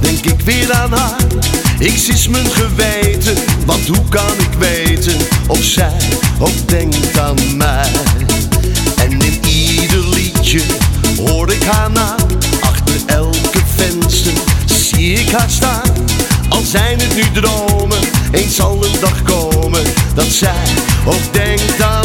denk ik weer aan haar. Ik zis mijn geweten, want hoe kan ik weten of zij ook denkt aan mij? En in ieder liedje hoor ik haar na, achter elke venster zie ik haar staan. Al zijn het nu dromen, eens zal een dag komen dat zij ook denkt aan mij.